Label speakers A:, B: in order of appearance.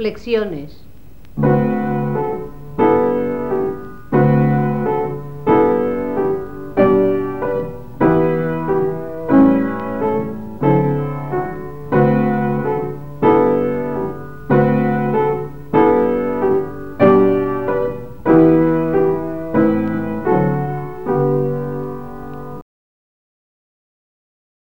A: Flexiones.